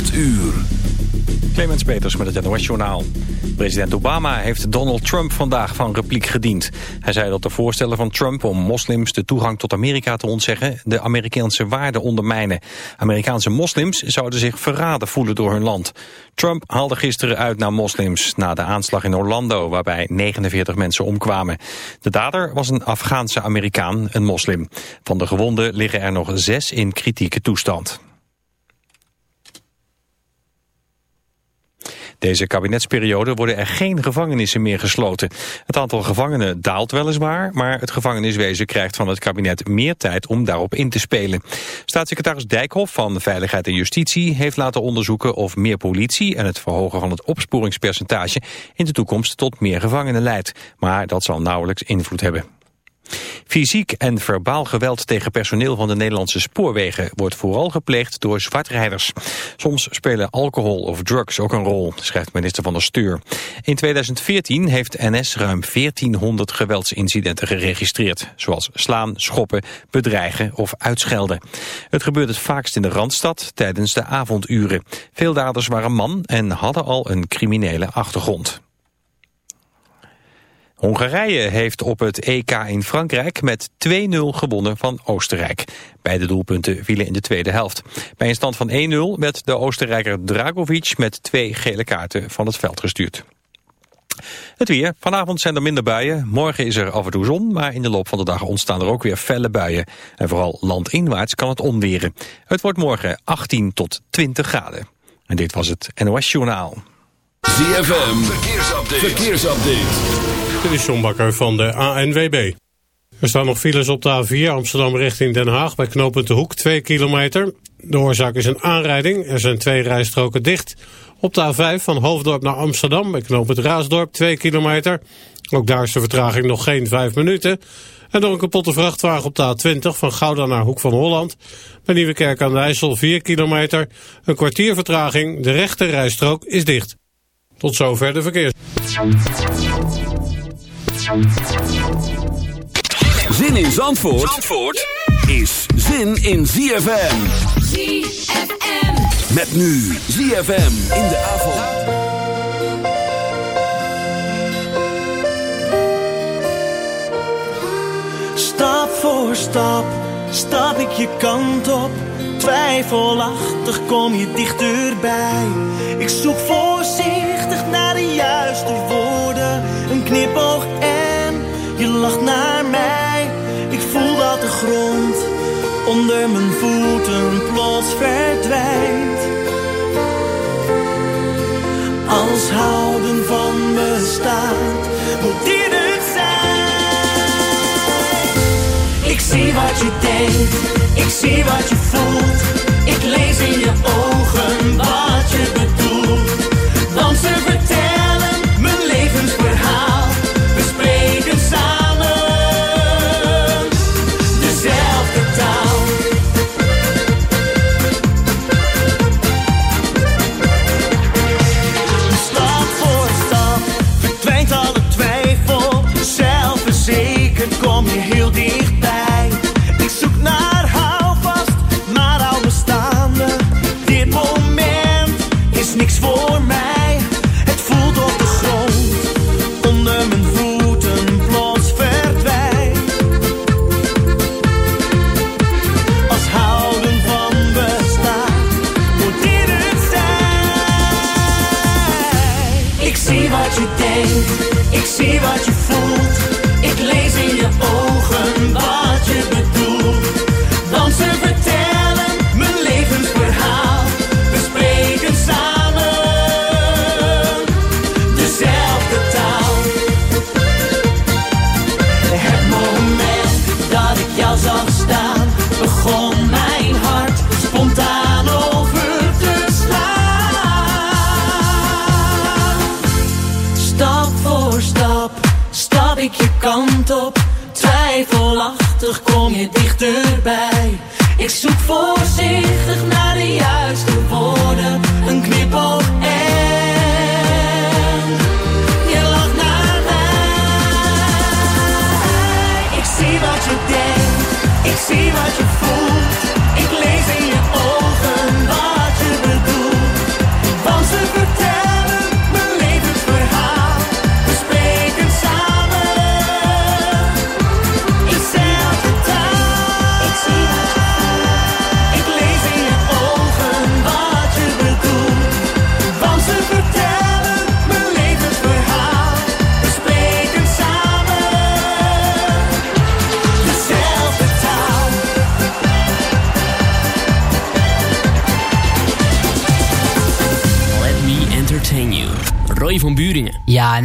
8 uur. Clemens Peters met het NOS Journaal. President Obama heeft Donald Trump vandaag van repliek gediend. Hij zei dat de voorstellen van Trump om moslims de toegang tot Amerika te ontzeggen... de Amerikaanse waarden ondermijnen. Amerikaanse moslims zouden zich verraden voelen door hun land. Trump haalde gisteren uit naar moslims na de aanslag in Orlando... waarbij 49 mensen omkwamen. De dader was een Afghaanse Amerikaan, een moslim. Van de gewonden liggen er nog zes in kritieke toestand. Deze kabinetsperiode worden er geen gevangenissen meer gesloten. Het aantal gevangenen daalt weliswaar, maar het gevangeniswezen krijgt van het kabinet meer tijd om daarop in te spelen. Staatssecretaris Dijkhoff van Veiligheid en Justitie heeft laten onderzoeken of meer politie en het verhogen van het opsporingspercentage in de toekomst tot meer gevangenen leidt. Maar dat zal nauwelijks invloed hebben. Fysiek en verbaal geweld tegen personeel van de Nederlandse spoorwegen wordt vooral gepleegd door zwartrijders. Soms spelen alcohol of drugs ook een rol, schrijft minister van der Steur. In 2014 heeft NS ruim 1400 geweldsincidenten geregistreerd, zoals slaan, schoppen, bedreigen of uitschelden. Het gebeurt het vaakst in de Randstad tijdens de avonduren. Veel daders waren man en hadden al een criminele achtergrond. Hongarije heeft op het EK in Frankrijk met 2-0 gewonnen van Oostenrijk. Beide doelpunten vielen in de tweede helft. Bij een stand van 1-0 werd de Oostenrijker Dragovic met twee gele kaarten van het veld gestuurd. Het weer. Vanavond zijn er minder buien. Morgen is er af en toe zon, maar in de loop van de dag ontstaan er ook weer felle buien. En vooral landinwaarts kan het onweren. Het wordt morgen 18 tot 20 graden. En dit was het NOS Journaal. ZFM. Verkeersupdate. Verkeersupdate. Dit is John Bakker van de ANWB. Er staan nog files op de A4 Amsterdam richting Den Haag bij knooppunt De Hoek 2 kilometer. De oorzaak is een aanrijding. Er zijn twee rijstroken dicht. Op de A5 van Hoofddorp naar Amsterdam bij knooppunt Raasdorp 2 kilometer. Ook daar is de vertraging nog geen 5 minuten. En door een kapotte vrachtwagen op de A20 van Gouda naar Hoek van Holland. Bij Nieuwekerk aan de IJssel 4 kilometer. Een kwartier vertraging. De rechte rijstrook is dicht. Tot zover de verkeers. Zin in Zandvoort, Zandvoort is zin in ZFM. ZFM. Met nu ZFM in de avond. Stap voor stap, stap ik je kant op. Twijfelachtig kom je dichterbij. Ik zoek voorzichtig naar de juiste woorden. Een knipoog en je lacht naar mij. Ik voel dat de grond onder mijn voeten plots verdwijnt. Als houden van me staat, zie wat je denkt, ik zie wat je voelt. Ik lees in je ogen wat je bedoelt. Is niks voor mij.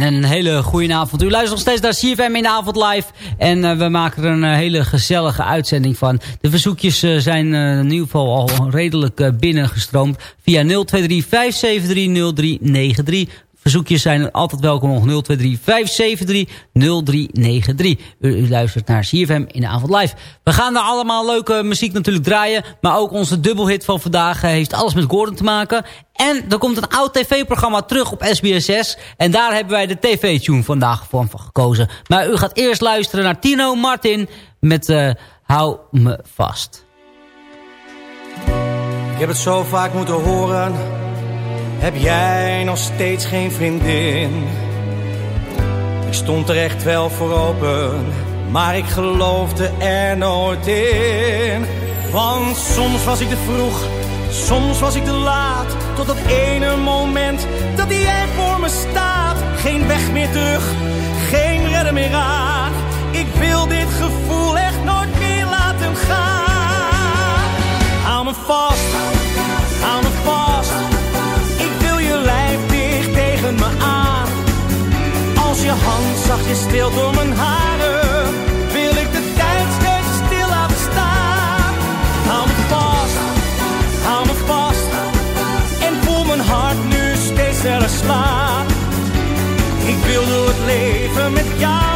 En een hele goede avond. U luistert nog steeds naar CFM in de avond live. En uh, we maken er een uh, hele gezellige uitzending van. De verzoekjes uh, zijn in ieder geval al redelijk binnengestroomd. Via 023 573 0393 Verzoekjes zijn altijd welkom op 023 573 0393. U, luistert naar CFM in de avond live. We gaan er allemaal leuke muziek natuurlijk draaien. Maar ook onze dubbelhit van vandaag eh, heeft alles met Gordon te maken. En er komt een oud tv-programma terug op SBS6. En daar hebben wij de tv-tune vandaag voor gekozen. Maar u gaat eerst luisteren naar Tino Martin met uh, Hou me vast. Ik heb het zo vaak moeten horen heb jij nog steeds geen vriendin? Ik stond er echt wel voor open, maar ik geloofde er nooit in. Want soms was ik te vroeg, soms was ik te laat. Tot dat ene moment dat jij voor me staat. Geen weg meer terug, geen redder meer aan. Ik wil dit gevoel echt nooit meer laten gaan. Hou me vast, hand zachtjes stil door mijn haren, wil ik de tijd steeds stil laten staan. Hou me vast, hou me vast, en voel mijn hart nu steeds sneller slaan. Ik wil door het leven met jou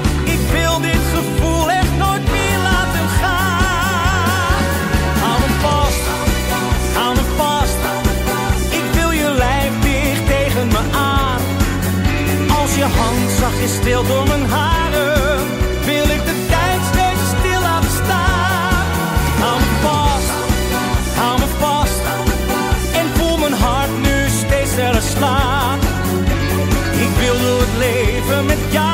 Zachtjes stil door mijn haren, wil ik de tijd steeds stil laten staan. Hou me vast, hou me vast, en voel mijn hart nu steeds sneller slaan. Ik wil door het leven met jou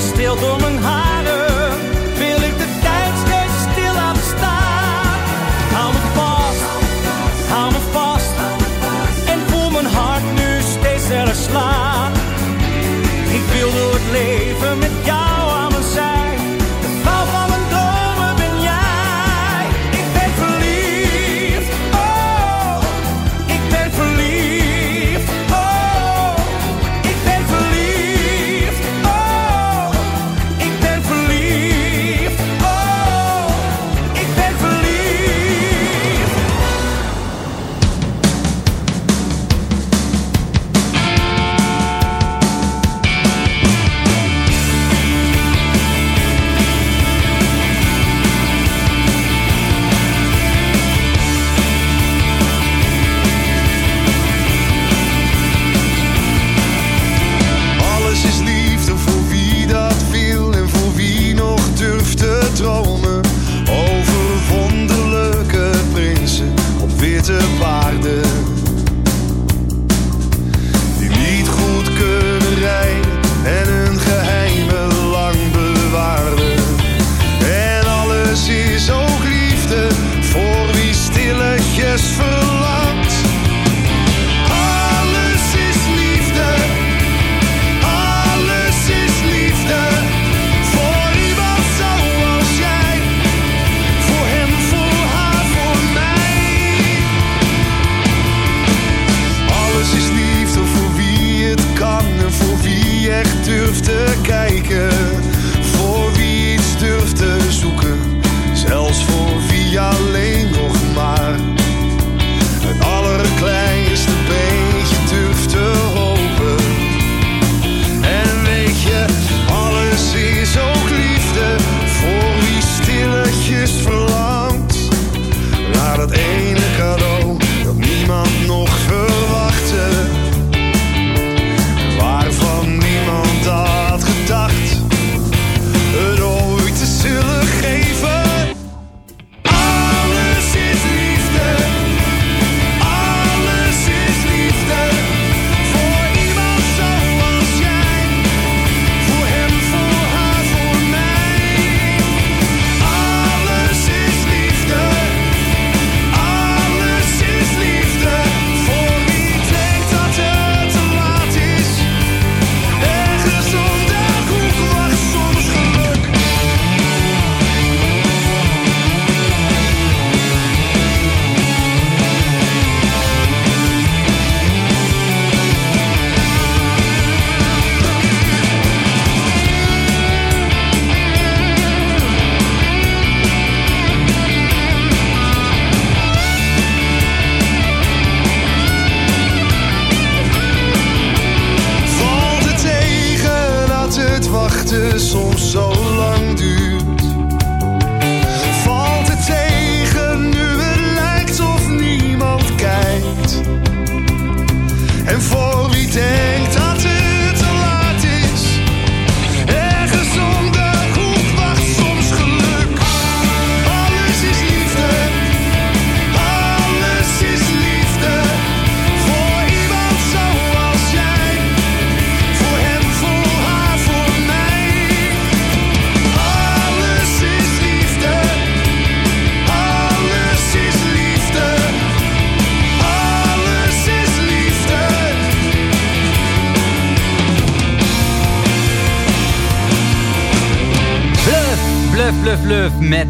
stil door mijn haren, wil ik de tijd steeds stil laten staan. Hou me vast, hou me vast sneller slaan. Ik wil door het leven met jou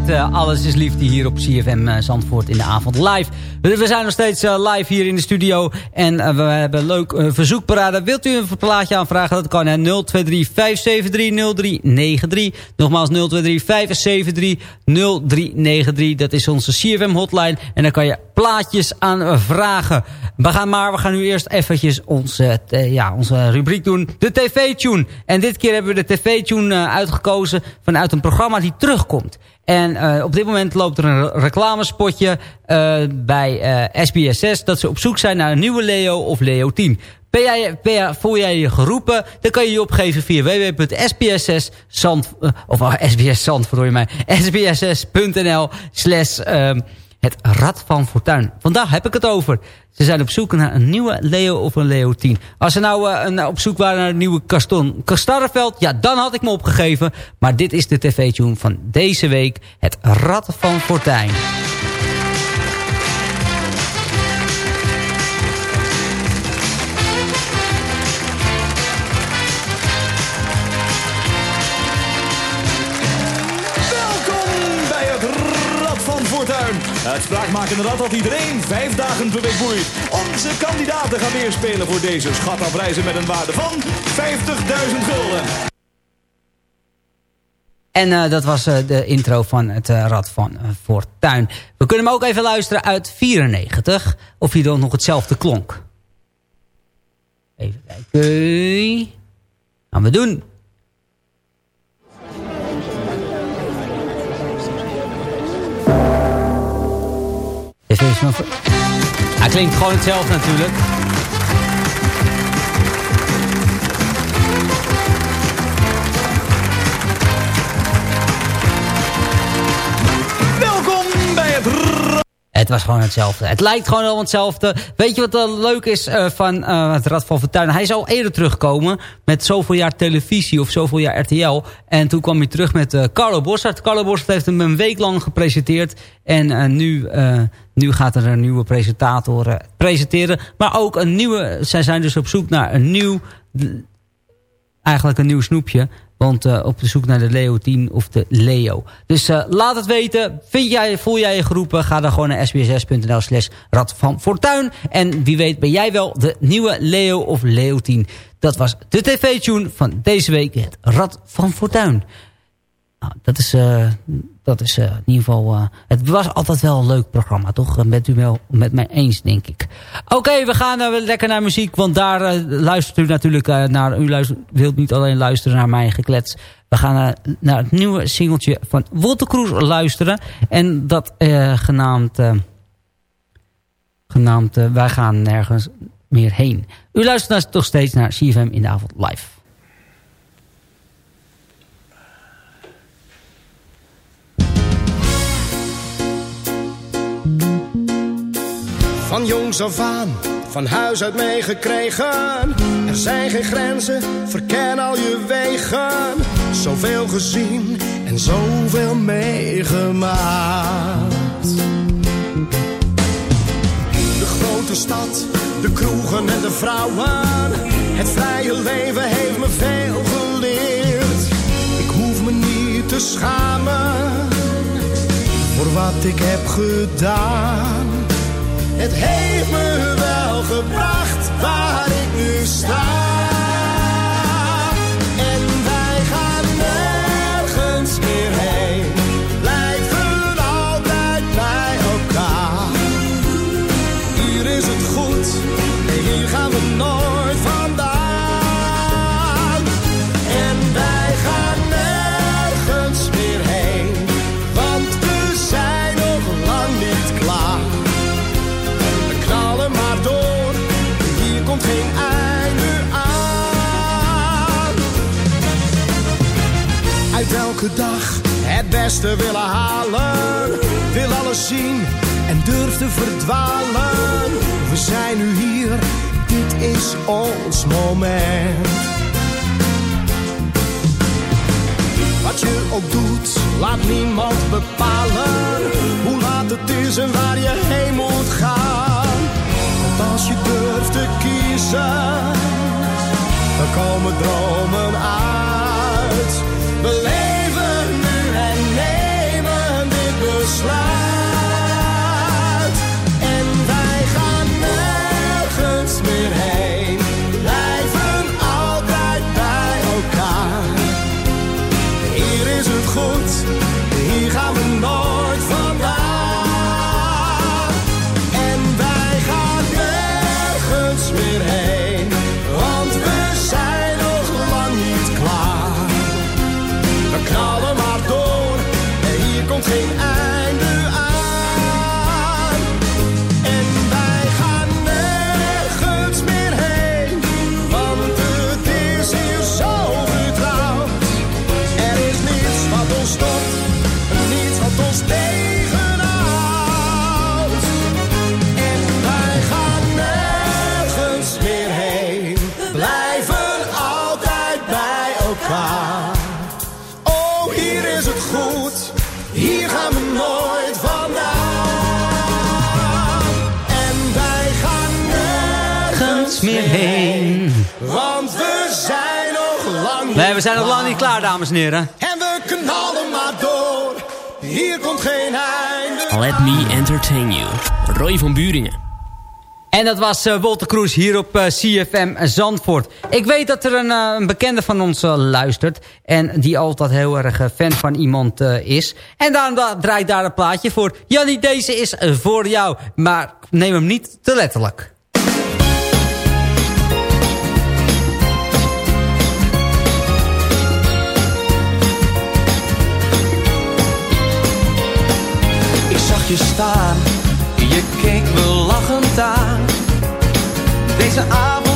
Eh, Alles is Liefde hier op CFM eh, Zandvoort in de avond live. We, zijn nog steeds eh, live hier in de studio. En we hebben leuk verzoekparade. Wilt u een plaatje aanvragen? Dat kan hè. 023 573 0393. Nogmaals 023 573 0393. Dat is onze CFM hotline. En daar kan je plaatjes aan vragen. We gaan maar, we gaan nu eerst eventjes onze, eh, ja, onze rubriek doen. De TV-tune. En dit keer hebben we de TV-tune eh, uitgekozen vanuit een programma die terugkomt. En eh, op dit moment loopt er een reclamespotje bij SBS6... dat ze op zoek zijn naar een nieuwe Leo of Leo 10. Ben jij, ben jij, voel jij je geroepen? Dan kan je je opgeven via www.sbs6 Zand, eh, of uh, SBS mij, sbs6.nl slash ehm, het Rad van Fortuin. Vandaag heb ik het over. Ze zijn op zoek naar een nieuwe Leo of een Leo 10. Als ze nou eh, een, op zoek waren naar een nieuwe Kaston Kastarreveld... ja, dan had ik me opgegeven. Maar dit is de tv-tune van deze week. Het Rad van Fortuin. Het spraakmakende rad dat iedereen vijf dagen per week boeit. Onze kandidaten gaan weer spelen voor deze schatafprijzen met een waarde van 50.000 gulden. En uh, dat was uh, de intro van het uh, Rad van Fortuin. We kunnen hem ook even luisteren uit 94. Of hij dan nog hetzelfde klonk. Even kijken. Gaan we doen. Hij klinkt gewoon hetzelfde natuurlijk. Het was gewoon hetzelfde. Het lijkt gewoon allemaal hetzelfde. Weet je wat uh, leuk is uh, van uh, het Rad van Fortuin? Hij al eerder teruggekomen met zoveel jaar televisie of zoveel jaar RTL. En toen kwam hij terug met Carlo Bossart. Carlo Bossart heeft hem een week lang gepresenteerd. En nu, nu gaat er een nieuwe presentator presenteren. Maar ook een nieuwe... Zij zijn dus op zoek naar een nieuw... Eigenlijk een nieuw snoepje. Want uh, op zoek naar de Leo 10 of de Leo. Dus uh, laat het weten. Vind jij, voel jij je geroepen? Ga dan gewoon naar sbs6.nl slash Rad van Fortuin. En wie weet ben jij wel de nieuwe Leo of Leo 10. Dat was de tv-tune van deze week. Het Rad van Fortuin. Nou, dat is, uh, dat is in ieder geval... het was altijd wel een leuk programma, toch? Bent u wel met mij eens, denk ik. Oké, we gaan lekker naar muziek. Want daar luistert u natuurlijk naar... U luistert, wilt niet alleen luisteren naar mijn geklets. We gaan naar het nieuwe singeltje van Wolter luisteren. En dat genaamd... genaamd Wij gaan nergens meer heen. U luistert toch steeds naar CFM in de avond live. Van jongs af aan, van huis uit meegekregen. Er zijn geen grenzen, verken al je wegen. Zoveel gezien en zoveel meegemaakt. De grote stad, de kroegen en de vrouwen. Het vrije leven heeft me veel geleerd. Ik hoef me niet te schamen voor wat ik heb gedaan. Het heeft me wel gebracht waar ik nu sta. En wij gaan nergens meer heen. Blijven altijd bij elkaar. Hier is het goed, dag het beste willen halen. Wil alles zien en durf te verdwalen. We zijn nu hier, dit is ons moment. Wat je ook doet, laat niemand bepalen. Hoe laat het is en waar je heen moet gaan. Want als je durft te kiezen, dan komen dromen uit. Oh, hier is het goed, hier gaan we nooit vandaan. En wij gaan nergens meer heen, want we zijn nog lang niet Nee, we zijn nog lang niet klaar, dames en heren. en we knallen maar door. Hier komt geen einde. Let me entertain you. Roy van Buringen. En dat was uh, Kroes hier op uh, CFM Zandvoort. Ik weet dat er een, uh, een bekende van ons luistert. En die altijd heel erg fan van iemand is. En daarom da draait daar een plaatje voor. Jannie, deze is voor jou. Maar neem hem niet te letterlijk. Ik zag je staan, je keek me. Deze avond zou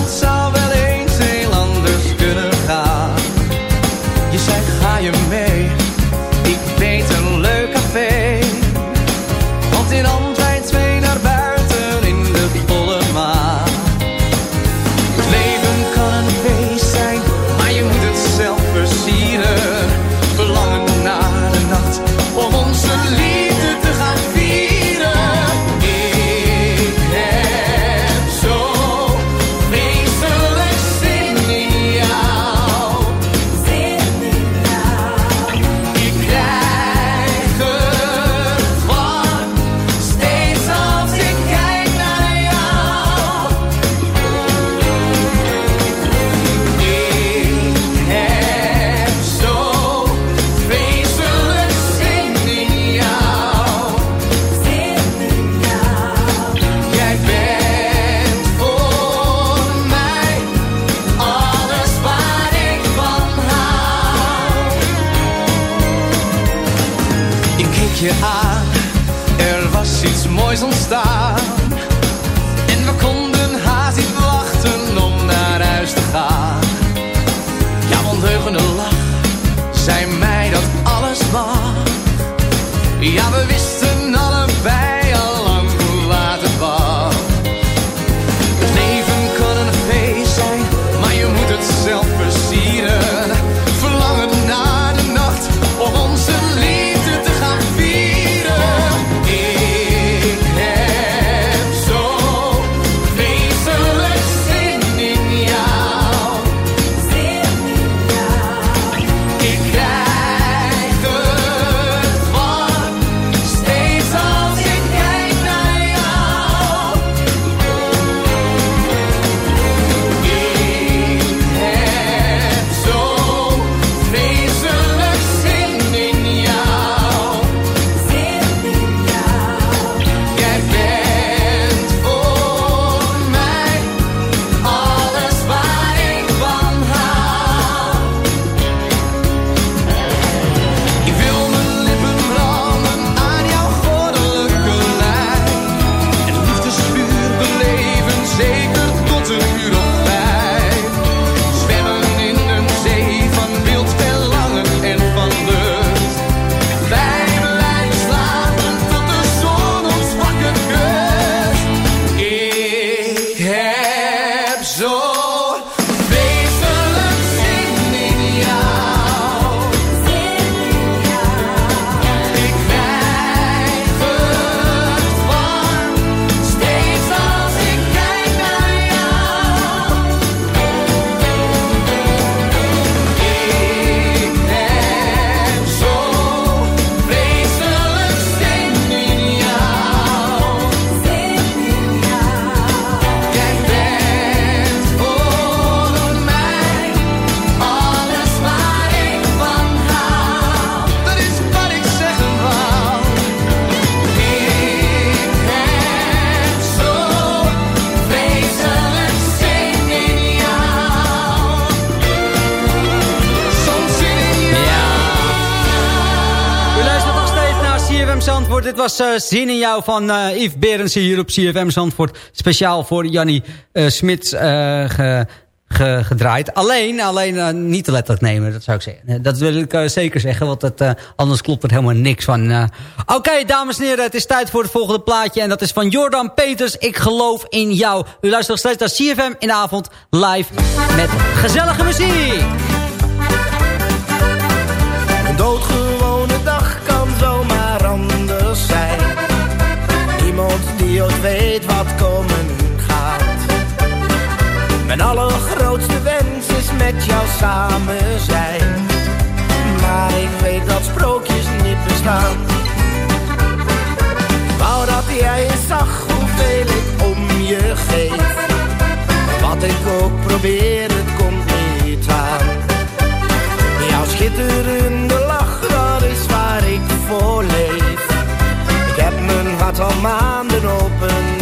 er was iets moois ontstaan. En we konden haast niet wachten om naar huis te gaan. Jouw ondeugende lach zei mij dat alles mag. Ja, we wisten was uh, Zin in jou van uh, Yves Berendsen hier op CFM Zandvoort. Speciaal voor Jannie uh, Smits ge, ge, gedraaid. Alleen, alleen niet te letterlijk nemen, dat zou ik zeggen. Dat wil ik zeker zeggen, want het, anders klopt er helemaal niks van. Oké, dames en heren, het is tijd voor het volgende plaatje. En dat is van Jordan Peters, Ik geloof in jou. U luistert nog naar CFM in de avond live met gezellige muziek. Een Ooit weet wat komen gaat. Mijn allergrootste wens is met jou samen zijn. Maar ik weet dat sprookjes niet bestaan. Wou dat jij eens zag hoeveel ik om je geef. Wat ik ook probeer, het komt niet aan. Jouw schitterende lach, mijn hart al maanden open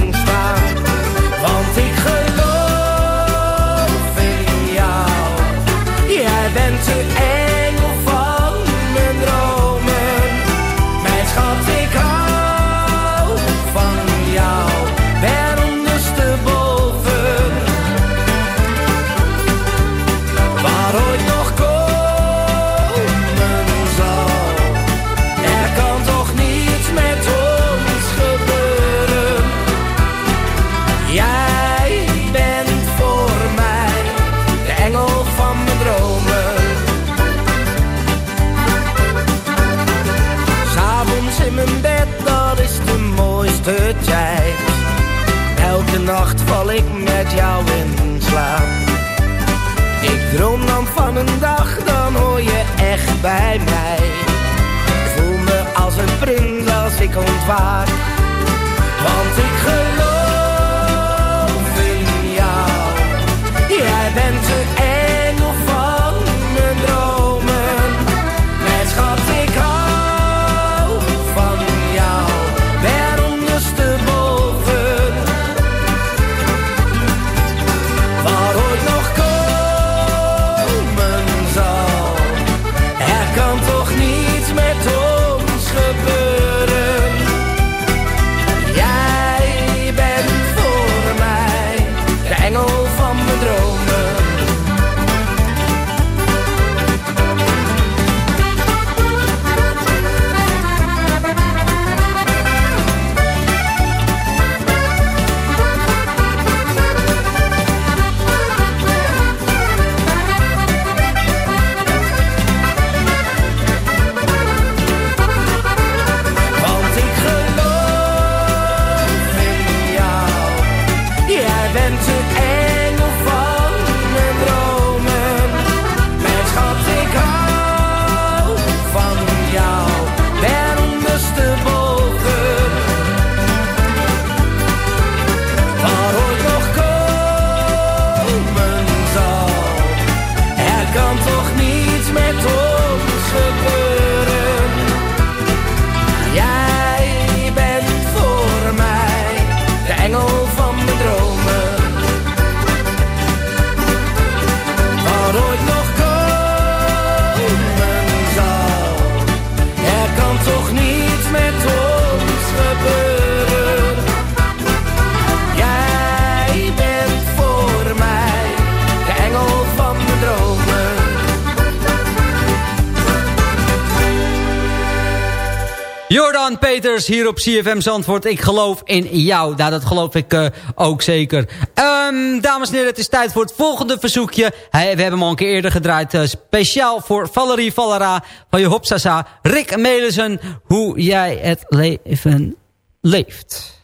Peters hier op CFM Zandvoort. Ik geloof in jou. Nou, dat geloof ik uh, ook zeker. Um, dames en heren, het is tijd voor het volgende verzoekje. We hebben hem al een keer eerder gedraaid. Uh, speciaal voor Valerie Valera van je Hopsasa. Rick Melissen, hoe jij het leven leeft.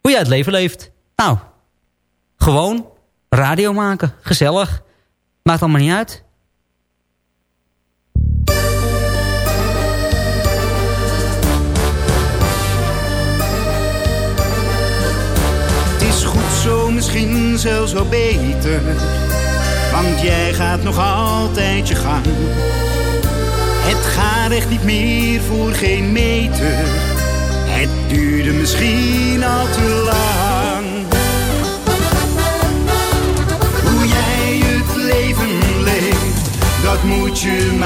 Hoe jij het leven leeft. Nou, gewoon radio maken. Gezellig. Maakt allemaal niet uit. Zelfs wel beter. Want jij gaat nog altijd je gang. Het gaat echt niet meer voor geen meter. Het duurde misschien al te lang. Hoe jij het leven leeft, dat moet je maar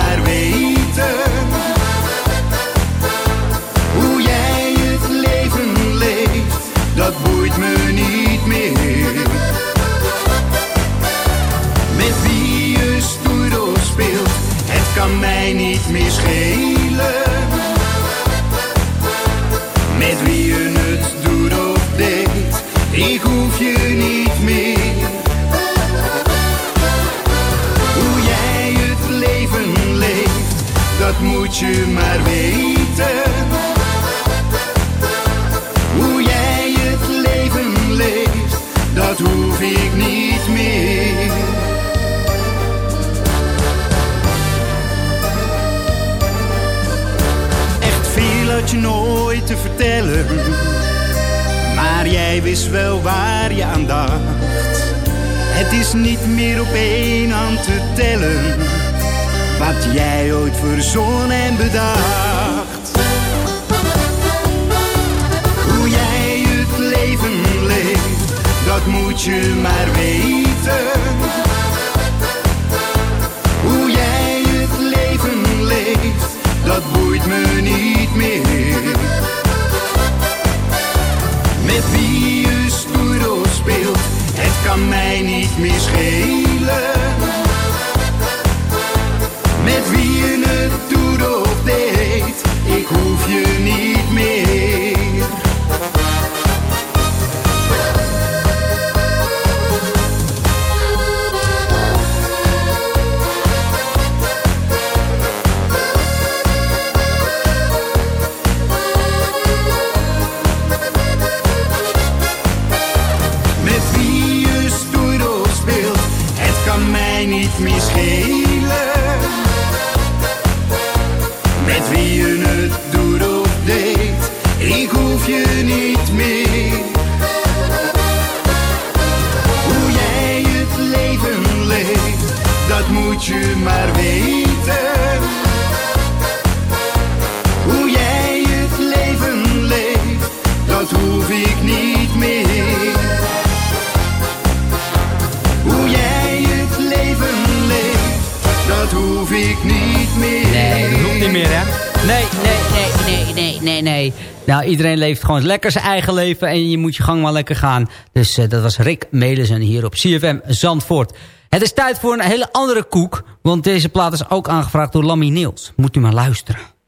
iedereen leeft gewoon lekker zijn eigen leven. En je moet je gang maar lekker gaan. Dus eh, dat was Rick Melissen hier op CFM Zandvoort. Het is tijd voor een hele andere koek. Want deze plaat is ook aangevraagd door Lammy Niels. Moet u maar luisteren.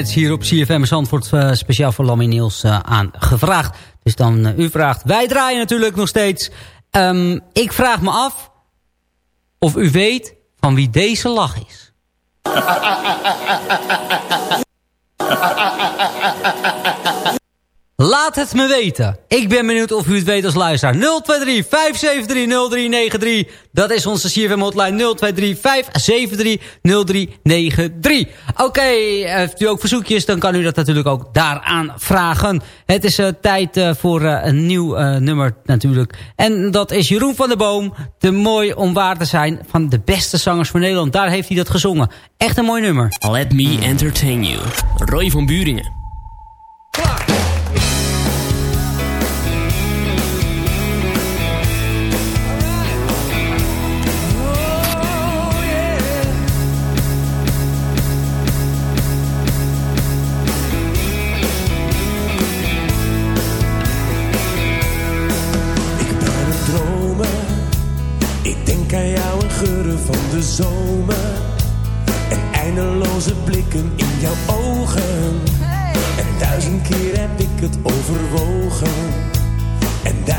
Commelinets hier op CFM Zandvoort uh, speciaal voor Lammy Niels uh, aangevraagd. Dus dan uh, u vraagt. Wij draaien natuurlijk nog steeds. Um, ik vraag me af of u weet van wie deze lach is. Laat het me weten. Ik ben benieuwd of u het weet als luisteraar. 023 573 0393. Dat is onze CFM hotline 023 573 0393. Oké, okay, heeft u ook verzoekjes, dan kan u dat natuurlijk ook daaraan vragen. Het is uh, tijd uh, voor uh, een nieuw nummer natuurlijk. En dat is Jeroen van der Boom. Te mooi om waar te zijn van de beste zangers van Nederland. Daar heeft hij dat gezongen. Echt een mooi nummer. Let me entertain you. Roy van Buringen. Klaar.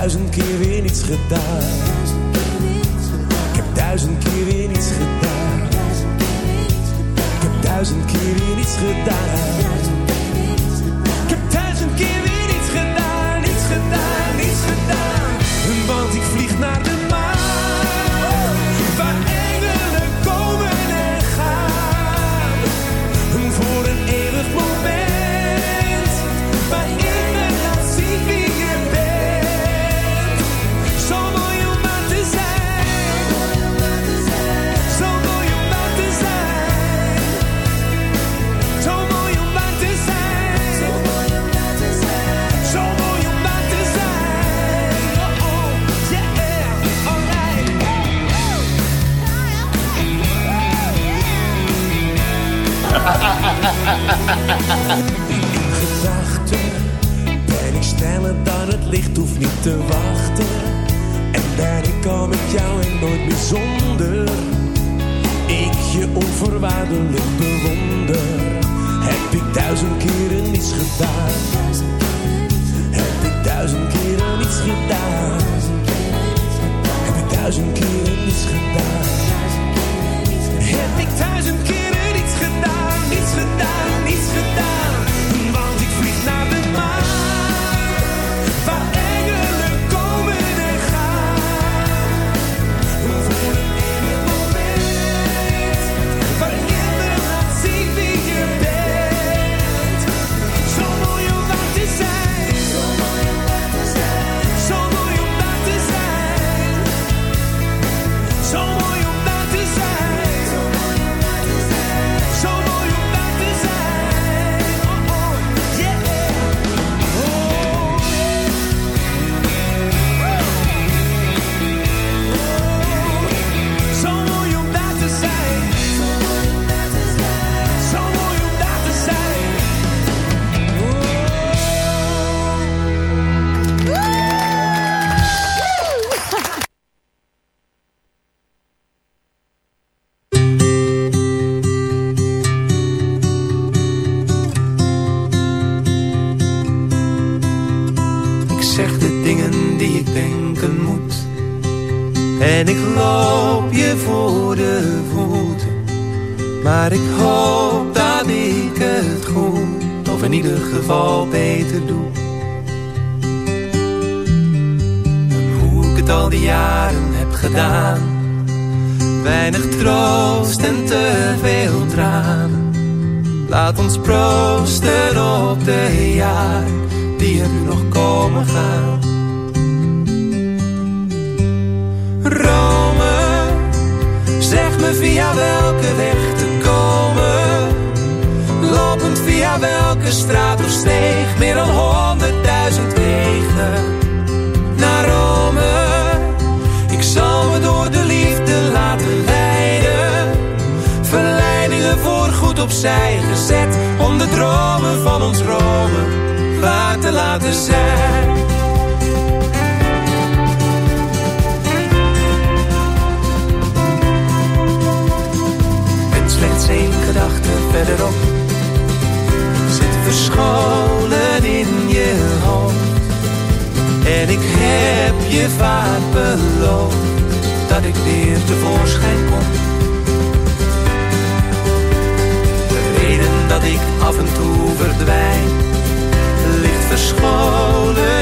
Duizend keer weer niets gedaan. Ik heb duizend keer weer niets gedaan. Ik heb duizend keer weer niets gedaan.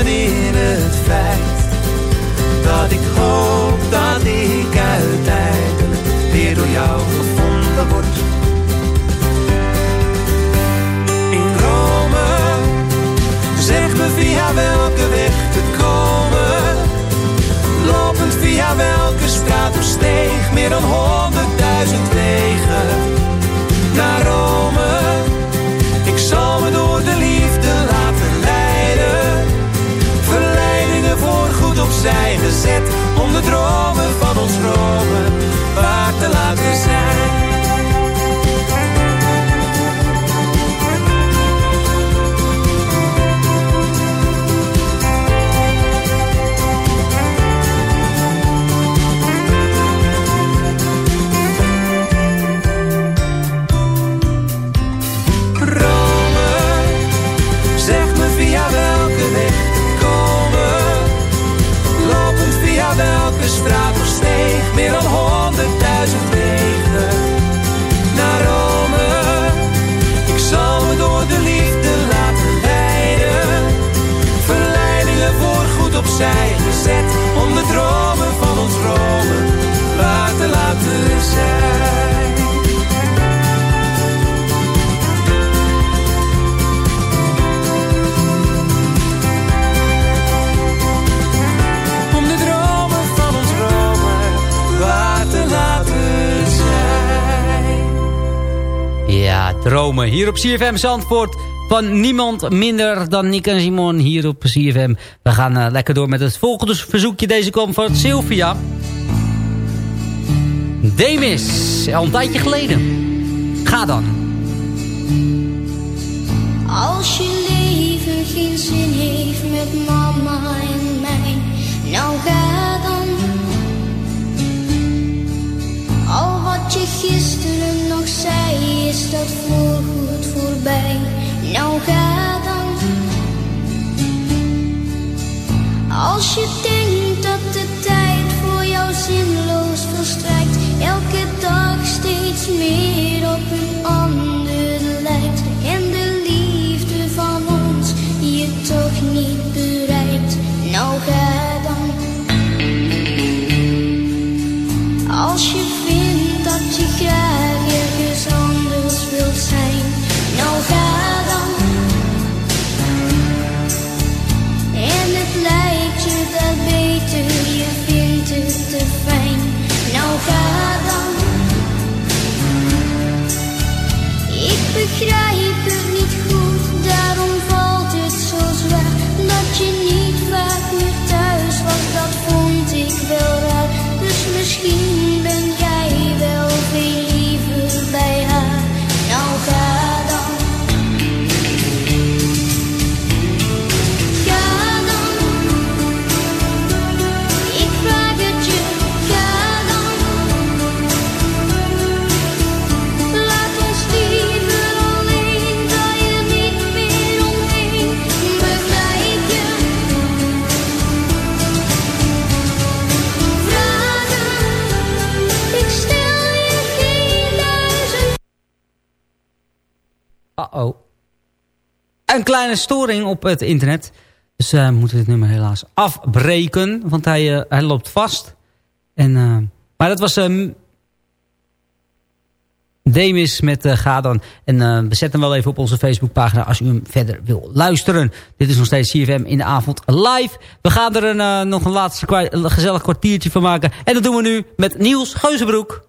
In het feit dat ik hoop opzij gezet, om de dromen van ons Rome waar te laten zijn. om de dromen van ons Rome waar te laten zijn. Ja, dromen. Hier op CFM Zandvoort van niemand minder dan Nick en Simon hier op CFM. We gaan eh, lekker door met het volgende verzoekje. Deze komt van Sylvia. Demis, al een tijdje geleden. Ga dan. Als je leven geen zin heeft met mama en mij, nou ga dan. Al wat je gisteren nog zei, is dat voorbij. Ga dan. Als je denkt dat de tijd voor jou zinloos verstrijkt, elke dag steeds meer though Uh-oh. Een kleine storing op het internet. Dus we moeten dit nummer helaas afbreken. Want hij, eh, hij loopt vast. En, eh, maar dat was... ehm Demis met uh, Gadan. En we zetten hem wel even op onze Facebookpagina als u hem verder wil luisteren. Dit is nog steeds CFM in de avond live. We gaan er een, nog een laatste gezellig kwartiertje van maken. En dat doen we nu met Niels Geuzenbroek.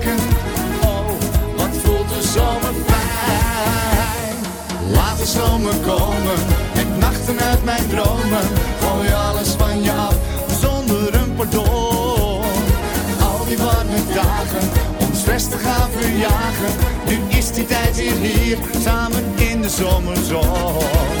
De zomer komen, met nachten uit mijn dromen. Gooi alles van je af, zonder een pardon. Al die warme dagen, om stress te gaan verjagen. Nu is die tijd weer hier, samen in de zomerzon.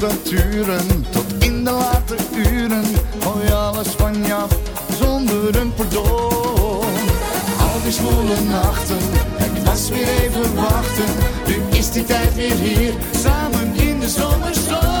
tot in de late uren. Hou alles van je af zonder een pardon. Al die zwoele nachten, het was weer even wachten. Nu is die tijd weer hier, samen in de zomerstorm.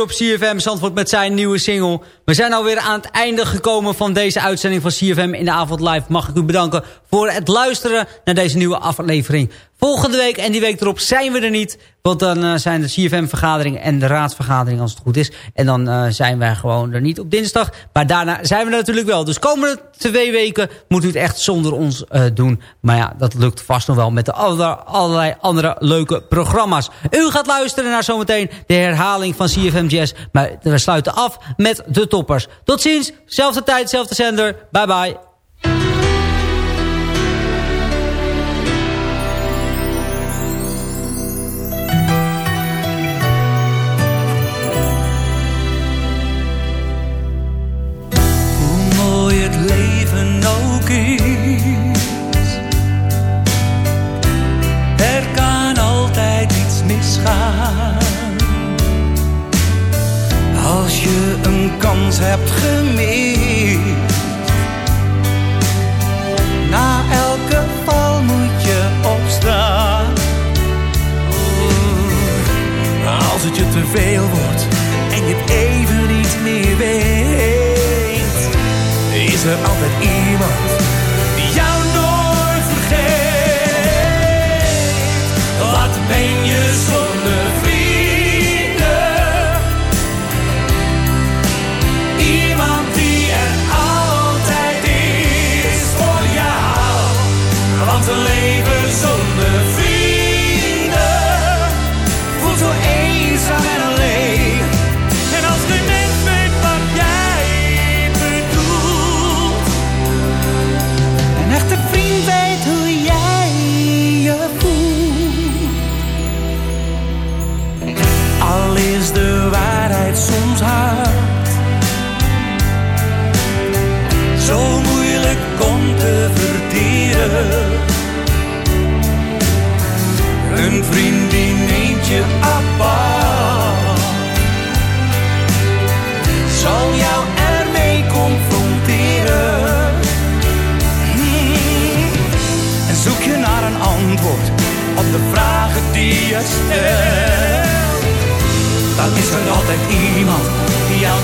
Op CFM Zandvoort met zijn nieuwe single. We zijn alweer aan het einde gekomen van deze uitzending van CFM in de avond live. Mag ik u bedanken voor het luisteren naar deze nieuwe aflevering. Volgende week en die week erop zijn we er niet. Want dan uh, zijn de CFM-vergadering en de raadsvergadering als het goed is. En dan uh, zijn wij gewoon er niet op dinsdag. Maar daarna zijn we natuurlijk wel. Dus komende twee weken moet u het echt zonder ons uh, doen. Maar ja, dat lukt vast nog wel met de aller, allerlei andere leuke programma's. U gaat luisteren naar zometeen de herhaling van CFM Jazz. Maar we sluiten af met de toppers. Tot ziens, zelfde tijd, zelfde zender. Bye bye. Kans hebt gemist. Na elke val moet je opstaan. Als het je te veel wordt en je het even niet meer weet. Is er altijd iemand